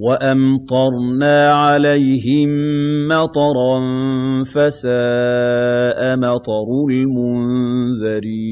وَأَمْطَرْنَا عَلَيْهِم مَّطَرًا ۖ فَسَاءَ مَطَرُ الْمُنذَرِينَ